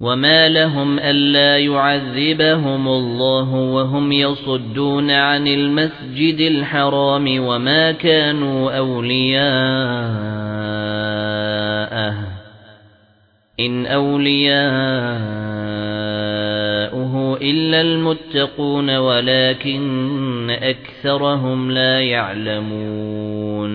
وَمَا لَهُمْ أَلَّا يُعَذِّبَهُمُ اللَّهُ وَهُمْ يَصُدُّونَ عَنِ الْمَسْجِدِ الْحَرَامِ وَمَا كَانُوا أَوْلِيَاءَهُ إِنْ أَوْلِيَاؤُهُ إِلَّا الْمُتَّقُونَ وَلَكِنَّ أَكْثَرَهُمْ لَا يَعْلَمُونَ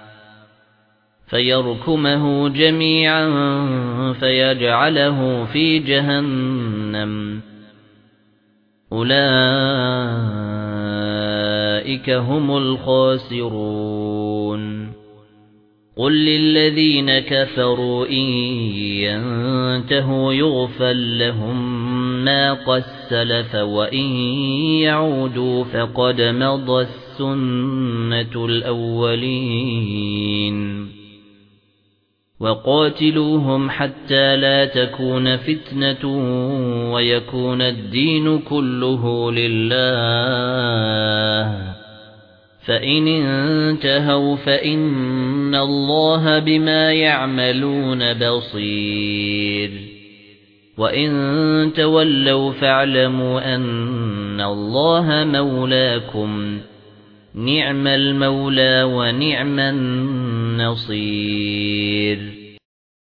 فَيَرْكُمَهُ جَمِيعًا فَيَجْعَلَهُ فِي جَهَنَّمَ. أُولَئِكَ هُمُ الْخَاسِرُونَ. قُل لِّلَّذِينَ كَفَرُوا إِن يَنتَهُوا يُغْفَرْ لَهُم مَّا قَدْ سَلَفَ وَإِن يَعُودُوا فَقَدْ مَضَتْ سُنَّةُ الْأَوَّلِينَ. وَقَاتِلُوهُمْ حَتَّى لَا تَكُونَ فِتْنَةٌ وَيَكُونَ الدِّينُ كُلُّهُ لِلَّهِ. فَإِنِ انتهوا فَإِنَّ اللَّهَ بِمَا يَعْمَلُونَ بَصِيرٌ. وَإِن تَوَلَّوْا فَاعْلَمُوا أَنَّ اللَّهَ مَوْلَاكُمْ. نِعْمَ الْمَوْلَى وَنِعْمَ النَّصِيرُ.